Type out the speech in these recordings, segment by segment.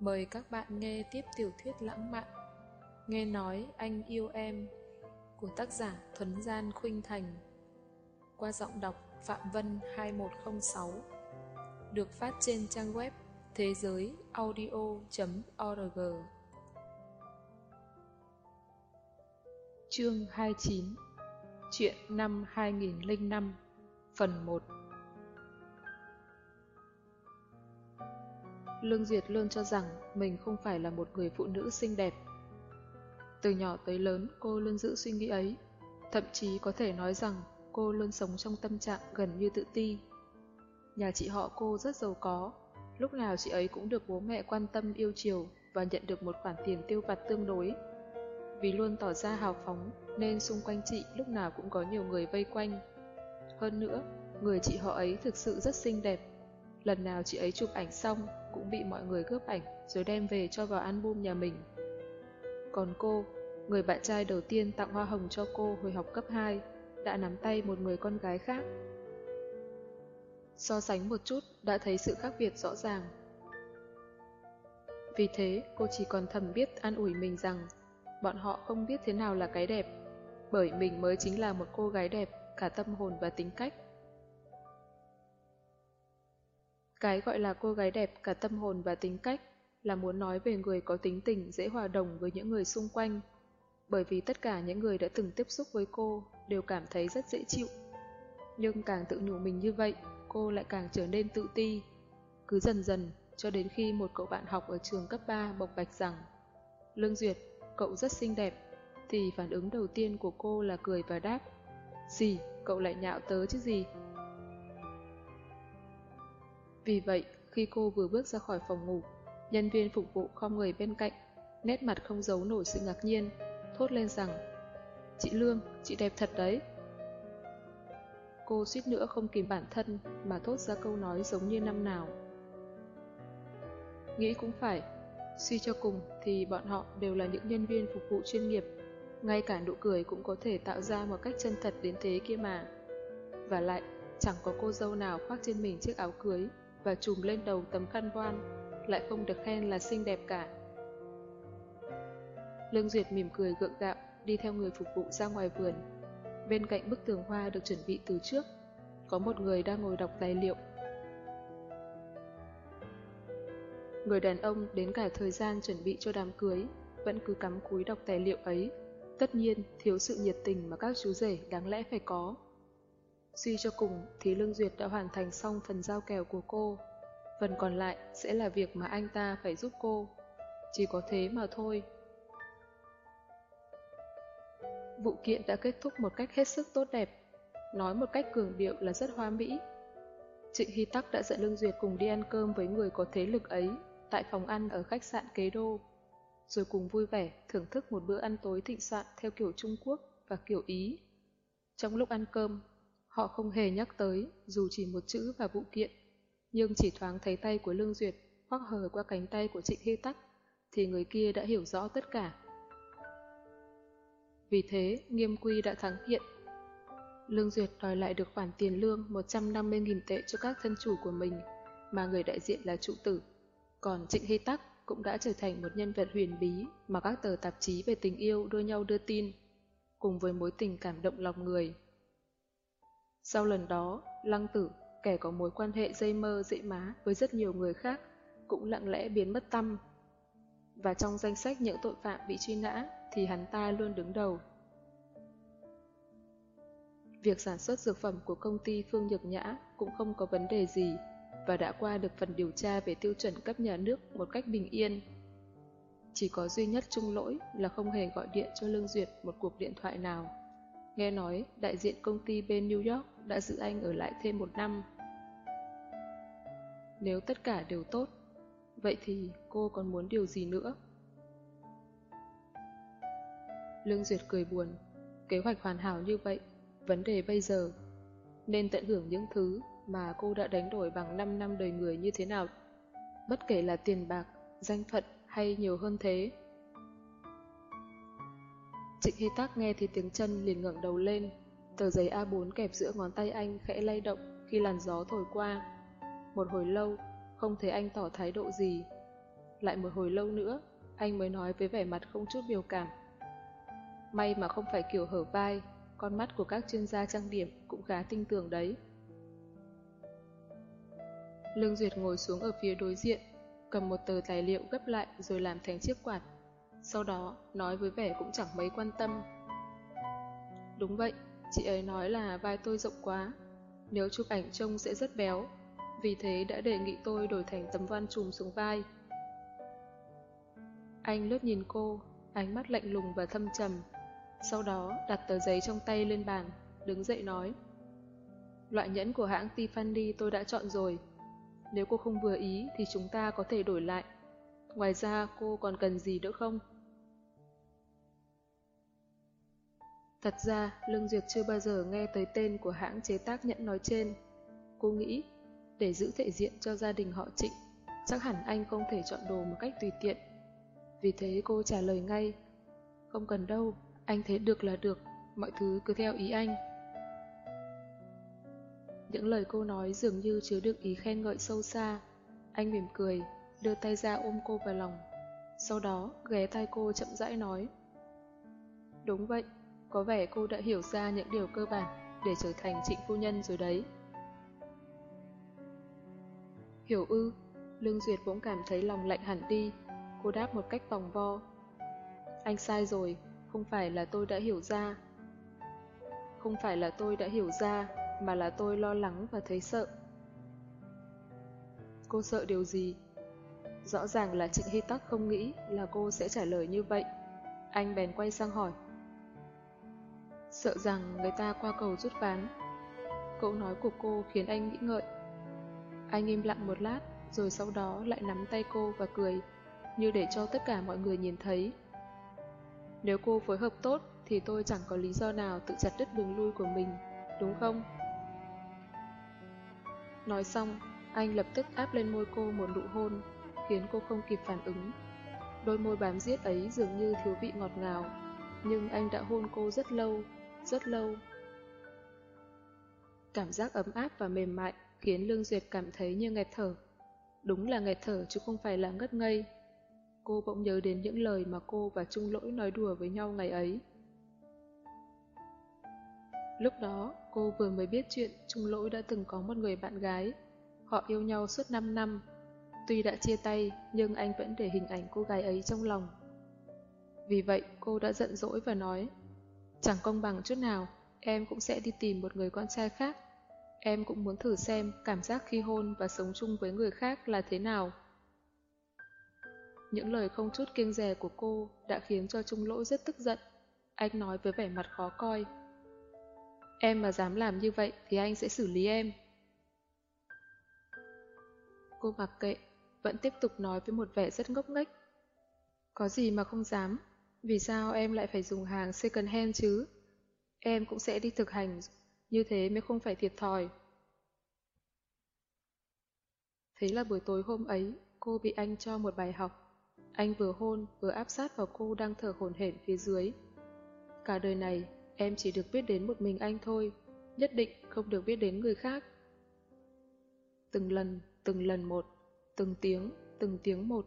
Mời các bạn nghe tiếp tiểu thuyết lãng mạn. Nghe nói anh yêu em, của tác giả Thuấn Gian Khuynh Thành, qua giọng đọc Phạm Vân 2106 được phát trên trang web thế giới audio.org Chương 29 Chuyện năm 2005 Phần 1 Lương Duyệt luôn cho rằng mình không phải là một người phụ nữ xinh đẹp. Từ nhỏ tới lớn, cô luôn giữ suy nghĩ ấy. Thậm chí có thể nói rằng cô luôn sống trong tâm trạng gần như tự ti. Nhà chị họ cô rất giàu có, lúc nào chị ấy cũng được bố mẹ quan tâm yêu chiều và nhận được một khoản tiền tiêu vặt tương đối. Vì luôn tỏ ra hào phóng nên xung quanh chị lúc nào cũng có nhiều người vây quanh. Hơn nữa, người chị họ ấy thực sự rất xinh đẹp. Lần nào chị ấy chụp ảnh xong cũng bị mọi người cướp ảnh rồi đem về cho vào album nhà mình. Còn cô, người bạn trai đầu tiên tặng hoa hồng cho cô hồi học cấp 2, đã nắm tay một người con gái khác. So sánh một chút đã thấy sự khác biệt rõ ràng. Vì thế, cô chỉ còn thầm biết an ủi mình rằng bọn họ không biết thế nào là cái đẹp, bởi mình mới chính là một cô gái đẹp, cả tâm hồn và tính cách. Cái gọi là cô gái đẹp cả tâm hồn và tính cách là muốn nói về người có tính tình dễ hòa đồng với những người xung quanh. Bởi vì tất cả những người đã từng tiếp xúc với cô đều cảm thấy rất dễ chịu. Nhưng càng tự nhủ mình như vậy, cô lại càng trở nên tự ti. Cứ dần dần, cho đến khi một cậu bạn học ở trường cấp 3 bộc bạch rằng Lương Duyệt, cậu rất xinh đẹp, thì phản ứng đầu tiên của cô là cười và đáp Gì, cậu lại nhạo tớ chứ gì? Vì vậy, khi cô vừa bước ra khỏi phòng ngủ, nhân viên phục vụ không người bên cạnh, nét mặt không giấu nổi sự ngạc nhiên, thốt lên rằng Chị Lương, chị đẹp thật đấy. Cô suýt nữa không kìm bản thân mà thốt ra câu nói giống như năm nào. Nghĩ cũng phải, suy cho cùng thì bọn họ đều là những nhân viên phục vụ chuyên nghiệp, ngay cả nụ cười cũng có thể tạo ra một cách chân thật đến thế kia mà. Và lại, chẳng có cô dâu nào khoác trên mình chiếc áo cưới và trùm lên đầu tấm khăn voan, lại không được khen là xinh đẹp cả. Lương Duyệt mỉm cười gượng gạo, đi theo người phục vụ ra ngoài vườn. Bên cạnh bức tường hoa được chuẩn bị từ trước, có một người đang ngồi đọc tài liệu. Người đàn ông đến cả thời gian chuẩn bị cho đám cưới, vẫn cứ cắm cúi đọc tài liệu ấy. Tất nhiên, thiếu sự nhiệt tình mà các chú rể đáng lẽ phải có. Suy cho cùng thì Lương Duyệt đã hoàn thành xong phần giao kèo của cô. Phần còn lại sẽ là việc mà anh ta phải giúp cô. Chỉ có thế mà thôi. Vụ kiện đã kết thúc một cách hết sức tốt đẹp. Nói một cách cường điệu là rất hoa mỹ. Trịnh Hy Tắc đã dẫn Lương Duyệt cùng đi ăn cơm với người có thế lực ấy tại phòng ăn ở khách sạn Kế Đô. Rồi cùng vui vẻ thưởng thức một bữa ăn tối thịnh soạn theo kiểu Trung Quốc và kiểu Ý. Trong lúc ăn cơm, Họ không hề nhắc tới, dù chỉ một chữ và vụ kiện. Nhưng chỉ thoáng thấy tay của Lương Duyệt hoặc hờ qua cánh tay của Trịnh Hy Tắc, thì người kia đã hiểu rõ tất cả. Vì thế, nghiêm quy đã thắng kiện. Lương Duyệt đòi lại được khoản tiền lương 150.000 tệ cho các thân chủ của mình, mà người đại diện là trụ tử. Còn Trịnh Hy Tắc cũng đã trở thành một nhân vật huyền bí mà các tờ tạp chí về tình yêu đua nhau đưa tin, cùng với mối tình cảm động lòng người. Sau lần đó, Lăng Tử, kẻ có mối quan hệ dây mơ dễ má với rất nhiều người khác, cũng lặng lẽ biến mất tâm. Và trong danh sách những tội phạm bị truy nã thì hắn ta luôn đứng đầu. Việc sản xuất dược phẩm của công ty Phương Nhược Nhã cũng không có vấn đề gì và đã qua được phần điều tra về tiêu chuẩn cấp nhà nước một cách bình yên. Chỉ có duy nhất chung lỗi là không hề gọi điện cho Lương Duyệt một cuộc điện thoại nào. Nghe nói đại diện công ty bên New York đã giữ anh ở lại thêm một năm. Nếu tất cả đều tốt, vậy thì cô còn muốn điều gì nữa? Lương Duyệt cười buồn, kế hoạch hoàn hảo như vậy, vấn đề bây giờ nên tận hưởng những thứ mà cô đã đánh đổi bằng 5 năm đời người như thế nào, bất kể là tiền bạc, danh phận hay nhiều hơn thế. Trịnh Hy Tắc nghe thì tiếng chân liền ngẩng đầu lên, tờ giấy A4 kẹp giữa ngón tay anh khẽ lay động khi làn gió thổi qua. Một hồi lâu, không thấy anh tỏ thái độ gì. Lại một hồi lâu nữa, anh mới nói với vẻ mặt không chút biểu cảm. May mà không phải kiểu hở vai, con mắt của các chuyên gia trang điểm cũng khá tinh tường đấy. Lương Duyệt ngồi xuống ở phía đối diện, cầm một tờ tài liệu gấp lại rồi làm thành chiếc quạt. Sau đó, nói với vẻ cũng chẳng mấy quan tâm. Đúng vậy, chị ấy nói là vai tôi rộng quá, nếu chụp ảnh trông sẽ rất béo, vì thế đã đề nghị tôi đổi thành tấm văn trùm xuống vai. Anh lướt nhìn cô, ánh mắt lạnh lùng và thâm trầm. Sau đó đặt tờ giấy trong tay lên bàn, đứng dậy nói. Loại nhẫn của hãng Tiffany tôi đã chọn rồi. Nếu cô không vừa ý thì chúng ta có thể đổi lại. Ngoài ra cô còn cần gì nữa không? Thật ra, Lương Duyệt chưa bao giờ nghe tới tên của hãng chế tác nhẫn nói trên. Cô nghĩ, để giữ thể diện cho gia đình họ trịnh, chắc hẳn anh không thể chọn đồ một cách tùy tiện. Vì thế cô trả lời ngay, không cần đâu, anh thấy được là được, mọi thứ cứ theo ý anh. Những lời cô nói dường như chứa được ý khen ngợi sâu xa. Anh mỉm cười, đưa tay ra ôm cô vào lòng. Sau đó, ghé tay cô chậm rãi nói. Đúng vậy, có vẻ cô đã hiểu ra những điều cơ bản để trở thành trịnh phu nhân rồi đấy. Hiểu ư, Lương Duyệt bỗng cảm thấy lòng lạnh hẳn đi. Cô đáp một cách vòng vo. Anh sai rồi, không phải là tôi đã hiểu ra. Không phải là tôi đã hiểu ra, mà là tôi lo lắng và thấy sợ. Cô sợ điều gì? Rõ ràng là Trịnh Hy Tắc không nghĩ là cô sẽ trả lời như vậy. Anh bèn quay sang hỏi. Sợ rằng người ta qua cầu rút ván. Câu nói của cô khiến anh nghĩ ngợi. Anh im lặng một lát, rồi sau đó lại nắm tay cô và cười, như để cho tất cả mọi người nhìn thấy. Nếu cô phối hợp tốt, thì tôi chẳng có lý do nào tự chặt đứt đường lui của mình, đúng không? Nói xong, anh lập tức áp lên môi cô một nụ hôn, khiến cô không kịp phản ứng. Đôi môi bám giết ấy dường như thiếu vị ngọt ngào, nhưng anh đã hôn cô rất lâu, rất lâu. Cảm giác ấm áp và mềm mại khiến Lương Duyệt cảm thấy như nghẹt thở. Đúng là nghẹt thở chứ không phải là ngất ngây. Cô bỗng nhớ đến những lời mà cô và Trung Lỗi nói đùa với nhau ngày ấy. Lúc đó, cô vừa mới biết chuyện Trung Lỗi đã từng có một người bạn gái. Họ yêu nhau suốt 5 năm. Tuy đã chia tay, nhưng anh vẫn để hình ảnh cô gái ấy trong lòng. Vì vậy, cô đã giận dỗi và nói, chẳng công bằng chút nào, em cũng sẽ đi tìm một người con trai khác. Em cũng muốn thử xem cảm giác khi hôn và sống chung với người khác là thế nào. Những lời không chút kiêng dè của cô đã khiến cho Trung Lỗi rất tức giận. Anh nói với vẻ mặt khó coi. Em mà dám làm như vậy thì anh sẽ xử lý em. Cô mặc kệ, vẫn tiếp tục nói với một vẻ rất ngốc nghếch. Có gì mà không dám, vì sao em lại phải dùng hàng second hand chứ? Em cũng sẽ đi thực hành, như thế mới không phải thiệt thòi. Thế là buổi tối hôm ấy, cô bị anh cho một bài học. Anh vừa hôn, vừa áp sát vào cô đang thở hổn hển phía dưới. Cả đời này, em chỉ được biết đến một mình anh thôi, nhất định không được biết đến người khác. Từng lần, từng lần một, từng tiếng, từng tiếng một.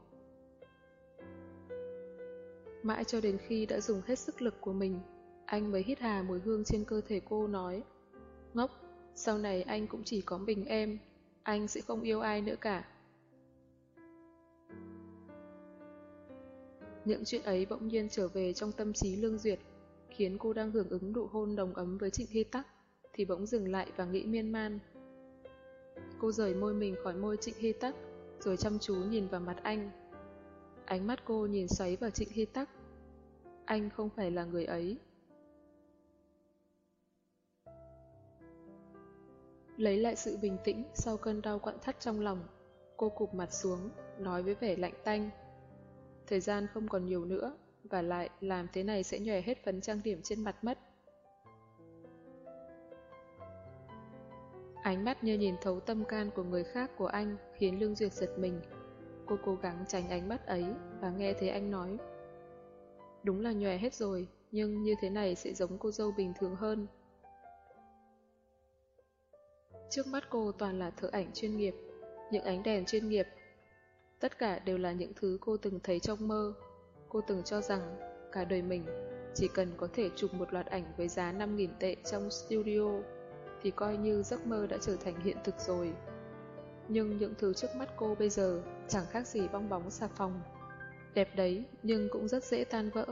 Mãi cho đến khi đã dùng hết sức lực của mình, anh mới hít hà mùi hương trên cơ thể cô nói Ngốc, sau này anh cũng chỉ có mình em, anh sẽ không yêu ai nữa cả. Những chuyện ấy bỗng nhiên trở về trong tâm trí Lương Duyệt, khiến cô đang hưởng ứng nụ hôn đồng ấm với Trịnh Hy Tắc, thì bỗng dừng lại và nghĩ miên man. Cô rời môi mình khỏi môi Trịnh Hy Tắc, rồi chăm chú nhìn vào mặt anh. Ánh mắt cô nhìn xoáy vào Trịnh Hy Tắc. Anh không phải là người ấy. Lấy lại sự bình tĩnh sau cơn đau quặn thắt trong lòng, cô cụp mặt xuống, nói với vẻ lạnh tanh. Thời gian không còn nhiều nữa, và lại làm thế này sẽ nhòe hết phấn trang điểm trên mặt mất. Ánh mắt như nhìn thấu tâm can của người khác của anh khiến Lương Duyệt giật mình. Cô cố gắng tránh ánh mắt ấy và nghe thấy anh nói. Đúng là nhòe hết rồi, nhưng như thế này sẽ giống cô dâu bình thường hơn. Trước mắt cô toàn là thợ ảnh chuyên nghiệp, những ánh đèn chuyên nghiệp. Tất cả đều là những thứ cô từng thấy trong mơ. Cô từng cho rằng cả đời mình chỉ cần có thể chụp một loạt ảnh với giá 5.000 tệ trong studio thì coi như giấc mơ đã trở thành hiện thực rồi. Nhưng những thứ trước mắt cô bây giờ chẳng khác gì bong bóng xà phòng. Đẹp đấy nhưng cũng rất dễ tan vỡ.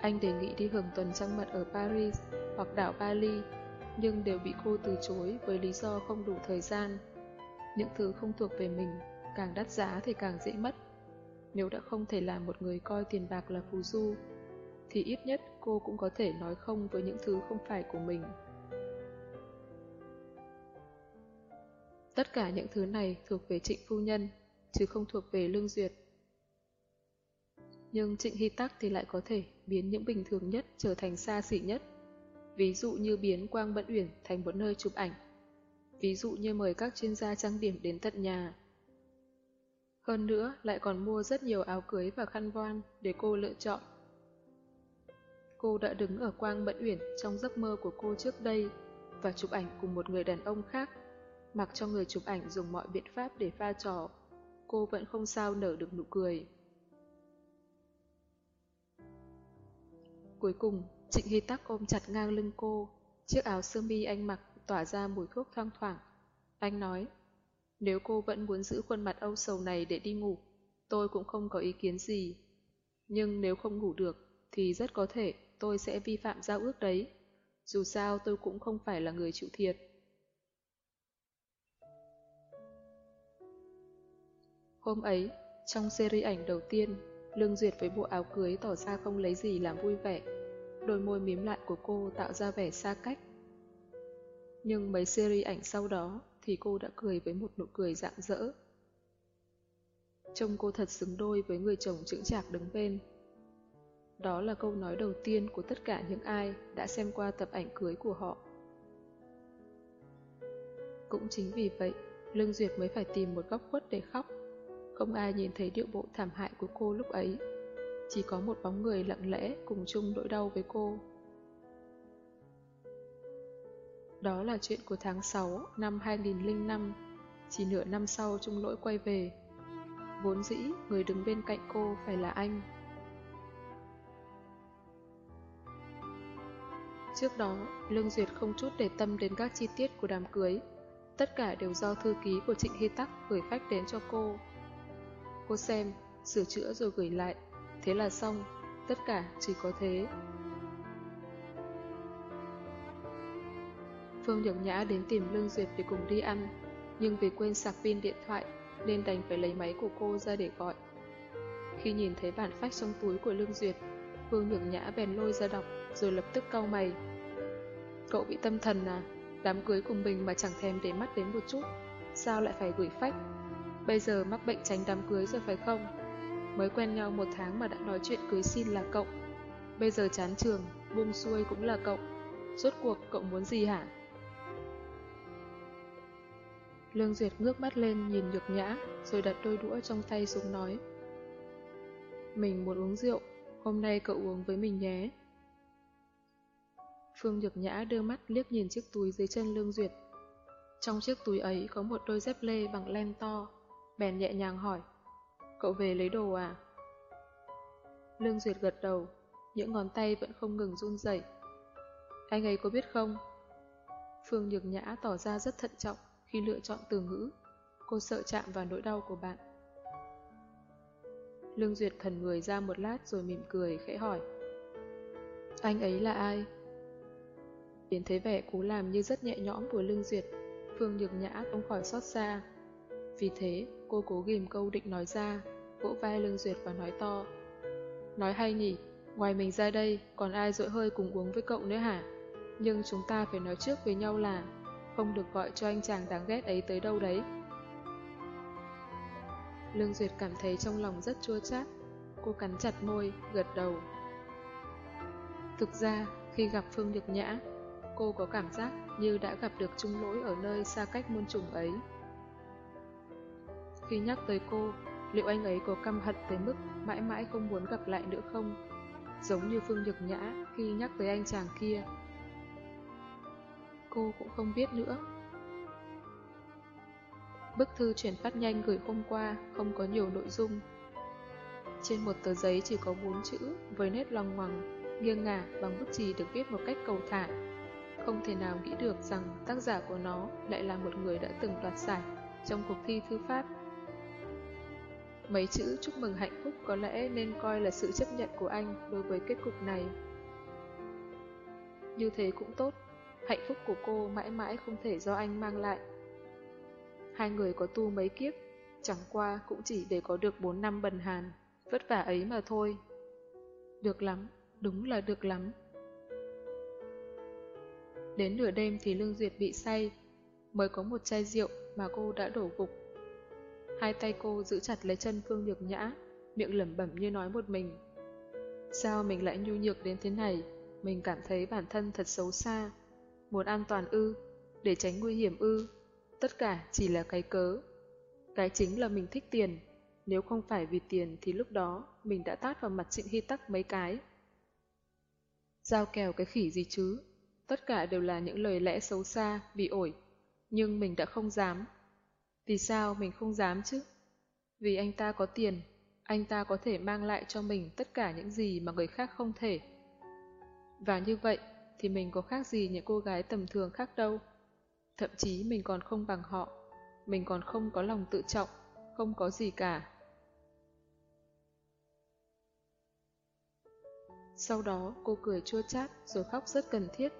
Anh đề nghị đi hưởng tuần trăng mật ở Paris hoặc đảo Bali, nhưng đều bị cô từ chối với lý do không đủ thời gian. Những thứ không thuộc về mình, càng đắt giá thì càng dễ mất. Nếu đã không thể làm một người coi tiền bạc là phù du, thì ít nhất cô cũng có thể nói không với những thứ không phải của mình. Tất cả những thứ này thuộc về trịnh phu nhân, chứ không thuộc về lương duyệt. Nhưng trịnh hy tắc thì lại có thể biến những bình thường nhất trở thành xa xỉ nhất. Ví dụ như biến Quang Bận Uyển thành một nơi chụp ảnh. Ví dụ như mời các chuyên gia trang điểm đến tận nhà. Hơn nữa lại còn mua rất nhiều áo cưới và khăn voan để cô lựa chọn. Cô đã đứng ở Quang Bận Uyển trong giấc mơ của cô trước đây và chụp ảnh cùng một người đàn ông khác, mặc cho người chụp ảnh dùng mọi biện pháp để pha trò. Cô vẫn không sao nở được nụ cười. Cuối cùng, Trịnh Hy Tắc ôm chặt ngang lưng cô, chiếc áo sơ mi anh mặc tỏa ra mùi thuốc thoang thoảng. Anh nói, nếu cô vẫn muốn giữ khuôn mặt âu sầu này để đi ngủ, tôi cũng không có ý kiến gì. Nhưng nếu không ngủ được, thì rất có thể tôi sẽ vi phạm giao ước đấy. Dù sao tôi cũng không phải là người chịu thiệt. Hôm ấy, trong series ảnh đầu tiên, Lương Duyệt với bộ áo cưới tỏ ra không lấy gì làm vui vẻ. Đôi môi mím lại của cô tạo ra vẻ xa cách. Nhưng mấy series ảnh sau đó thì cô đã cười với một nụ cười rạng rỡ. Trông cô thật xứng đôi với người chồng chững chạc đứng bên. Đó là câu nói đầu tiên của tất cả những ai đã xem qua tập ảnh cưới của họ. Cũng chính vì vậy, Lương Duyệt mới phải tìm một góc khuất để khóc. Không ai nhìn thấy điệu bộ thảm hại của cô lúc ấy. Chỉ có một bóng người lặng lẽ cùng chung nỗi đau với cô. Đó là chuyện của tháng 6 năm 2005, chỉ nửa năm sau Trung Lỗi quay về. Vốn dĩ, người đứng bên cạnh cô phải là anh. Trước đó, Lương Duyệt không chút để tâm đến các chi tiết của đám cưới. Tất cả đều do thư ký của Trịnh Hy Tắc gửi phách đến cho cô. Cô xem, sửa chữa rồi gửi lại. Thế là xong, tất cả chỉ có thế. Phương Nhược Nhã đến tìm Lương Duyệt để cùng đi ăn, nhưng vì quên sạc pin điện thoại nên đành phải lấy máy của cô ra để gọi. Khi nhìn thấy bản phách trong túi của Lương Duyệt, Phương Nhược Nhã bèn lôi ra đọc rồi lập tức cau mày. Cậu bị tâm thần à? Đám cưới cùng mình mà chẳng thèm để mắt đến một chút, sao lại phải gửi phách? Bây giờ mắc bệnh tránh đám cưới rồi phải không? Mới quen nhau một tháng mà đã nói chuyện cưới xin là cậu. Bây giờ chán trường, buông xuôi cũng là cậu. Rốt cuộc cậu muốn gì hả? Lương Duyệt ngước mắt lên nhìn nhược nhã, rồi đặt đôi đũa trong tay xuống nói. Mình muốn uống rượu, hôm nay cậu uống với mình nhé. Phương Nhược Nhã đưa mắt liếc nhìn chiếc túi dưới chân Lương Duyệt. Trong chiếc túi ấy có một đôi dép lê bằng len to, bèn nhẹ nhàng hỏi. Cậu về lấy đồ à? Lương Duyệt gật đầu, những ngón tay vẫn không ngừng run rẩy. Anh ấy có biết không? Phương Nhược Nhã tỏ ra rất thận trọng khi lựa chọn từ ngữ. Cô sợ chạm vào nỗi đau của bạn. Lương Duyệt thần người ra một lát rồi mỉm cười, khẽ hỏi. Anh ấy là ai? Đến thấy vẻ cố làm như rất nhẹ nhõm của Lương Duyệt, Phương Nhược Nhã không khỏi xót xa. Vì thế, cô cố ghim câu định nói ra, vỗ vai Lương Duyệt và nói to. Nói hay nhỉ, ngoài mình ra đây, còn ai dội hơi cùng uống với cậu nữa hả? Nhưng chúng ta phải nói trước với nhau là không được gọi cho anh chàng đáng ghét ấy tới đâu đấy. Lương Duyệt cảm thấy trong lòng rất chua chát. Cô cắn chặt môi, gật đầu. Thực ra, khi gặp Phương Nhược Nhã, cô có cảm giác như đã gặp được chung lỗi ở nơi xa cách muôn trùng ấy. Khi nhắc tới cô, liệu anh ấy có căm hận tới mức mãi mãi không muốn gặp lại nữa không? Giống như Phương Nhược Nhã khi nhắc tới anh chàng kia. Cô cũng không biết nữa. Bức thư chuyển phát nhanh gửi hôm qua không có nhiều nội dung. Trên một tờ giấy chỉ có bốn chữ với nét loằng ngoằng, nghiêng ngả bằng bút chì được viết một cách cầu thả. Không thể nào nghĩ được rằng tác giả của nó lại là một người đã từng đoạt giải trong cuộc thi thư pháp. Mấy chữ chúc mừng hạnh phúc có lẽ nên coi là sự chấp nhận của anh đối với kết cục này. Như thế cũng tốt, hạnh phúc của cô mãi mãi không thể do anh mang lại. Hai người có tu mấy kiếp, chẳng qua cũng chỉ để có được 4 năm bần hàn, vất vả ấy mà thôi. Được lắm, đúng là được lắm. Đến nửa đêm thì Lương Duyệt bị say, mới có một chai rượu mà cô đã đổ gục. Hai tay cô giữ chặt lấy chân Phương Nhược Nhã, miệng lẩm bẩm như nói một mình. Sao mình lại nhu nhược đến thế này? Mình cảm thấy bản thân thật xấu xa. Muốn an toàn ư, để tránh nguy hiểm ư. Tất cả chỉ là cái cớ. Cái chính là mình thích tiền. Nếu không phải vì tiền thì lúc đó mình đã tát vào mặt Trịnh Hy Tắc mấy cái. Giao kèo cái khỉ gì chứ? Tất cả đều là những lời lẽ xấu xa, bị ổi. Nhưng mình đã không dám. Vì sao mình không dám chứ? Vì anh ta có tiền, anh ta có thể mang lại cho mình tất cả những gì mà người khác không thể. Và như vậy thì mình có khác gì những cô gái tầm thường khác đâu. Thậm chí mình còn không bằng họ, mình còn không có lòng tự trọng, không có gì cả. Sau đó cô cười chua chát rồi khóc rất cần thiết,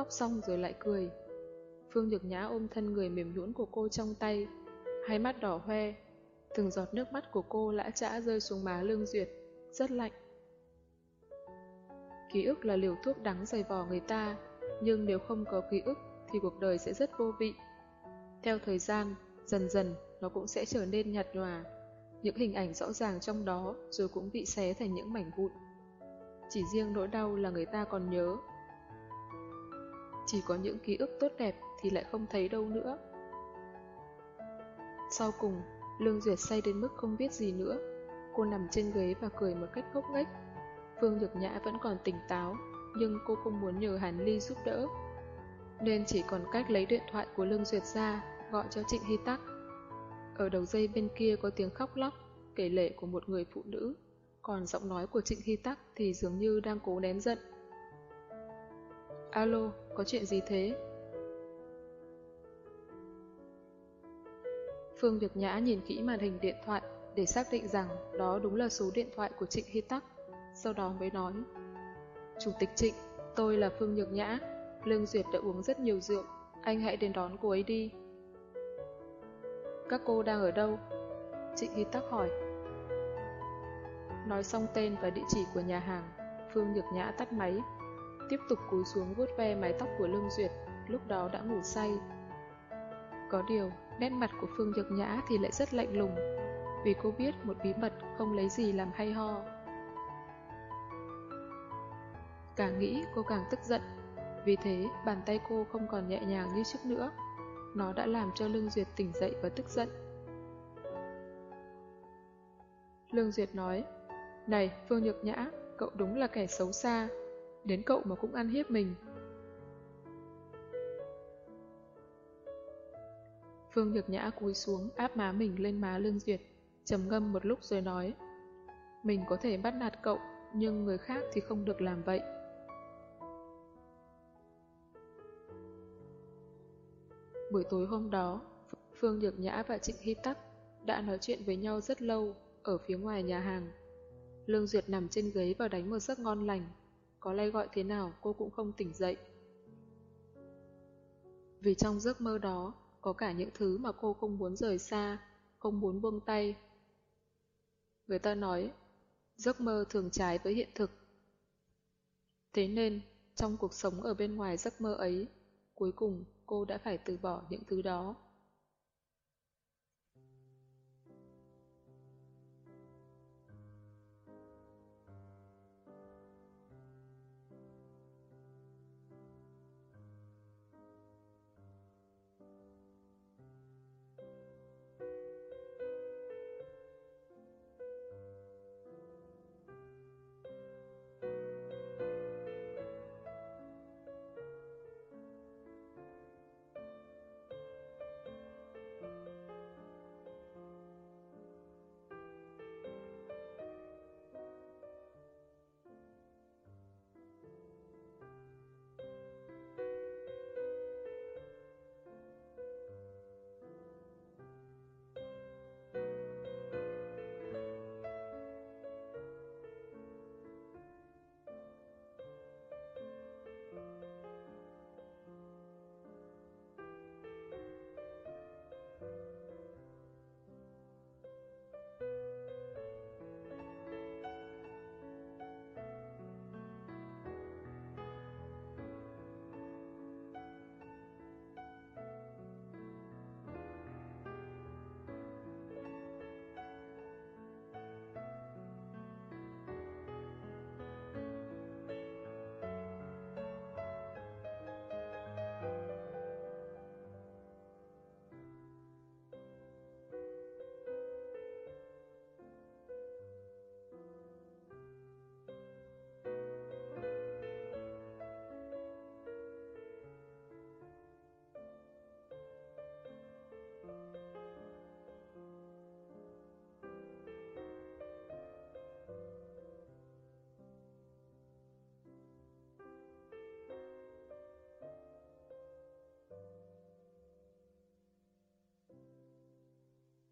khóc xong rồi lại cười. Phương Nhược Nhã ôm thân người mềm nhũn của cô trong tay, hai mắt đỏ hoe, từng giọt nước mắt của cô lã chã rơi xuống má Lương Duyệt, rất lạnh. Ký ức là liều thuốc đắng dày vò người ta, nhưng nếu không có ký ức thì cuộc đời sẽ rất vô vị. Theo thời gian, dần dần nó cũng sẽ trở nên nhạt nhòa, những hình ảnh rõ ràng trong đó rồi cũng bị xé thành những mảnh vụn. Chỉ riêng nỗi đau là người ta còn nhớ. Chỉ có những ký ức tốt đẹp thì lại không thấy đâu nữa. Sau cùng, Lương Duyệt say đến mức không biết gì nữa. Cô nằm trên ghế và cười một cách ngốc nghếch. Phương Nhược Nhã vẫn còn tỉnh táo, nhưng cô không muốn nhờ Hàn Ly giúp đỡ. Nên chỉ còn cách lấy điện thoại của Lương Duyệt ra, gọi cho Trịnh Hy Tắc. Ở đầu dây bên kia có tiếng khóc lóc, kể lệ của một người phụ nữ, còn giọng nói của Trịnh Hy Tắc thì dường như đang cố nén giận. Alo, có chuyện gì thế? Phương Nhược Nhã nhìn kỹ màn hình điện thoại để xác định rằng đó đúng là số điện thoại của Trịnh Hy Tắc, sau đó mới nói. Chủ tịch Trịnh, tôi là Phương Nhược Nhã, Lương Duyệt đã uống rất nhiều rượu, anh hãy đến đón cô ấy đi. Các cô đang ở đâu? Trịnh Hy Tắc hỏi. Nói xong tên và địa chỉ của nhà hàng, Phương Nhược Nhã tắt máy, tiếp tục cúi xuống vuốt ve mái tóc của Lương Duyệt, lúc đó đã ngủ say. Có điều, nét mặt của Phương Nhược Nhã thì lại rất lạnh lùng, vì cô biết một bí mật không lấy gì làm hay ho. Càng nghĩ cô càng tức giận, vì thế bàn tay cô không còn nhẹ nhàng như trước nữa. Nó đã làm cho Lương Duyệt tỉnh dậy và tức giận. Lương Duyệt nói, Này Phương Nhược Nhã, cậu đúng là kẻ xấu xa, đến cậu mà cũng ăn hiếp mình. Phương Nhược Nhã cúi xuống áp má mình lên má Lương Duyệt, trầm ngâm một lúc rồi nói Mình có thể bắt nạt cậu, nhưng người khác thì không được làm vậy. Buổi tối hôm đó, Phương Nhược Nhã và Trịnh Hy Tắc đã nói chuyện với nhau rất lâu ở phía ngoài nhà hàng. Lương Duyệt nằm trên ghế và đánh một giấc ngon lành, có lay gọi thế nào cô cũng không tỉnh dậy. Vì trong giấc mơ đó, có cả những thứ mà cô không muốn rời xa, không muốn buông tay. Người ta nói, giấc mơ thường trái với hiện thực. Thế nên, trong cuộc sống ở bên ngoài giấc mơ ấy, cuối cùng cô đã phải từ bỏ những thứ đó.